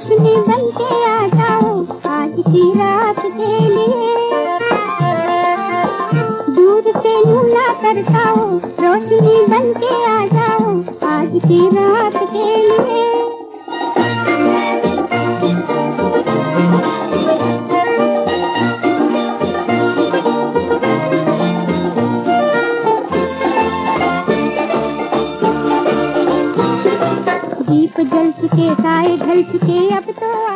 रोशनी बन के आ जाओ आज की रात के लिए। दूर से नूना करता हो रोशनी बन के आ जाओ आज की रात के दीप जल चुके साए ढल चुके अब तो आ